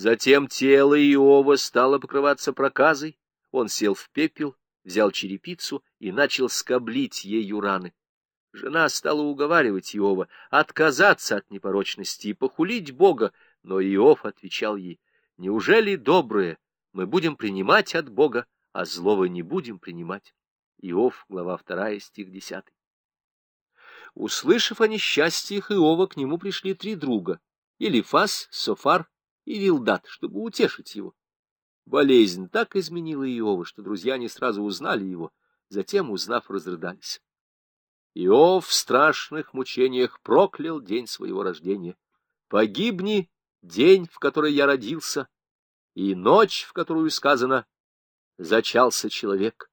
Затем тело Иова стало покрываться проказой, он сел в пепел, взял черепицу и начал скоблить ею раны. Жена стала уговаривать Иова отказаться от непорочности и похулить Бога, но Иов отвечал ей, «Неужели доброе мы будем принимать от Бога, а злого не будем принимать?» Иов, глава 2, стих 10. Услышав о несчастьях Иова, к нему пришли три друга — Элифас, Софар и Вилдат, чтобы утешить его. Болезнь так изменила Иова, что друзья не сразу узнали его, затем, узнав, разрыдались. Иов в страшных мучениях проклял день своего рождения. «Погибни, день, в который я родился, и ночь, в которую сказано, зачался человек.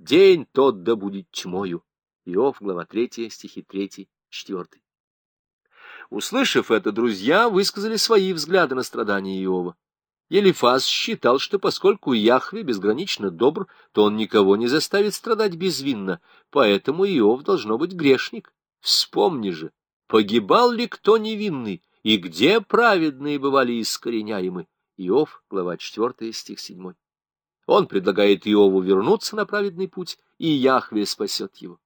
День тот да будет тьмою». Иов, глава 3, стихи 3, 4. Услышав это, друзья высказали свои взгляды на страдания Иова. Елифаз считал, что поскольку Яхве безгранично добр, то он никого не заставит страдать безвинно, поэтому Иов должно быть грешник. Вспомни же, погибал ли кто невинный, и где праведные бывали искореняемы? Иов, глава 4, стих 7. Он предлагает Иову вернуться на праведный путь, и Яхве спасет его.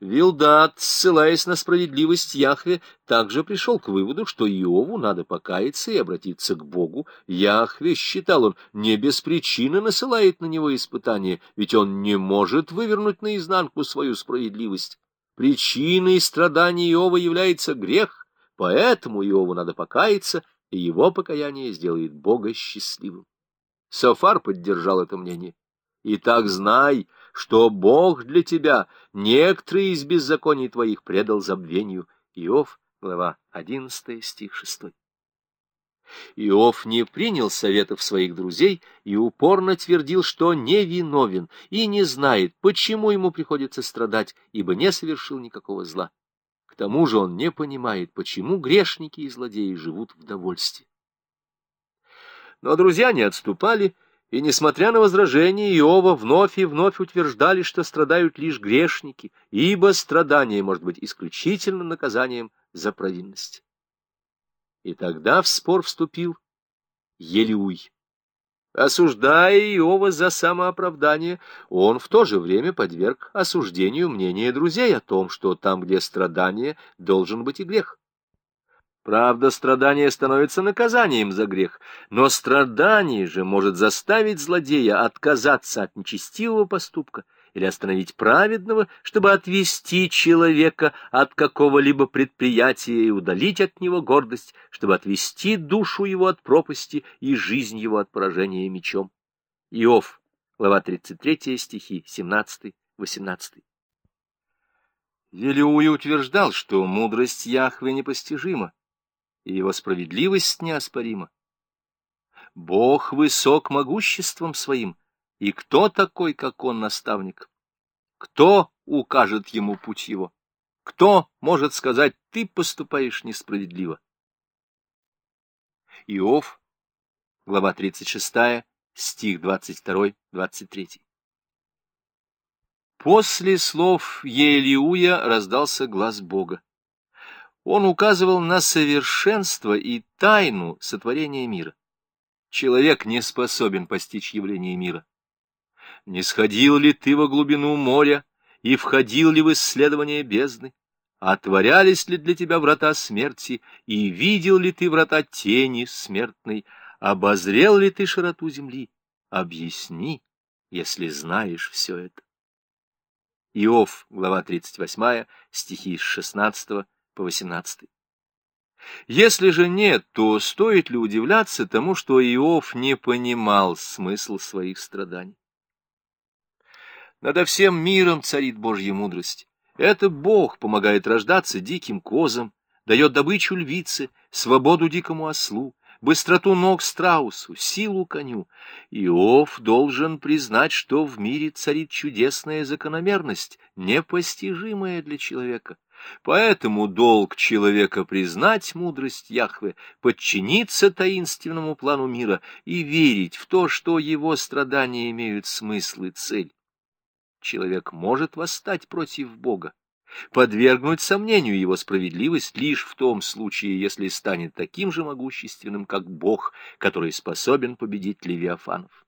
Вилдат, ссылаясь на справедливость Яхве, также пришел к выводу, что Иову надо покаяться и обратиться к Богу. Яхве, считал он, не без причины насылает на него испытания, ведь он не может вывернуть наизнанку свою справедливость. Причиной страданий Иова является грех, поэтому Иову надо покаяться, и его покаяние сделает Бога счастливым. Софар поддержал это мнение. Итак, знай, что Бог для тебя некоторые из беззаконий твоих предал забвению. Иов, глава 11, стих 6. Иов не принял советов своих друзей и упорно твердил, что не виновен и не знает, почему ему приходится страдать, ибо не совершил никакого зла. К тому же он не понимает, почему грешники и злодеи живут в довольстве. Но друзья не отступали, и, несмотря на возражения Иова, вновь и вновь утверждали, что страдают лишь грешники, ибо страдание может быть исключительно наказанием за провинность. И тогда в спор вступил Елиуй. Осуждая Иова за самооправдание, он в то же время подверг осуждению мнения друзей о том, что там, где страдание, должен быть и грех. Правда, страдание становится наказанием за грех, но страдание же может заставить злодея отказаться от нечестивого поступка или остановить праведного, чтобы отвести человека от какого-либо предприятия и удалить от него гордость, чтобы отвести душу его от пропасти и жизнь его от поражения мечом. Иов, глава 33, стихи 17-18. Елеуи утверждал, что мудрость Яхве непостижима, и его справедливость неоспорима. Бог высок могуществом своим, и кто такой, как он, наставник? Кто укажет ему путь его? Кто может сказать, ты поступаешь несправедливо? Иов, глава 36, стих 22-23. После слов Елиуя раздался глаз Бога. Он указывал на совершенство и тайну сотворения мира. Человек не способен постичь явление мира. Не сходил ли ты во глубину моря и входил ли в исследование бездны? Отворялись ли для тебя врата смерти, и видел ли ты врата тени смертной? Обозрел ли ты широту земли? Объясни, если знаешь все это. Иов, глава 38, стихи с 16 по 18. Если же нет, то стоит ли удивляться тому, что Иов не понимал смысл своих страданий? Надо всем миром царит Божья мудрость. Это Бог помогает рождаться диким козам, дает добычу львице, свободу дикому ослу, быстроту ног страусу, силу коню. Иов должен признать, что в мире царит чудесная закономерность, непостижимая для человека. Поэтому долг человека признать мудрость Яхве, подчиниться таинственному плану мира и верить в то, что его страдания имеют смысл и цель. Человек может восстать против Бога, подвергнуть сомнению его справедливость лишь в том случае, если станет таким же могущественным, как Бог, который способен победить Левиафанов.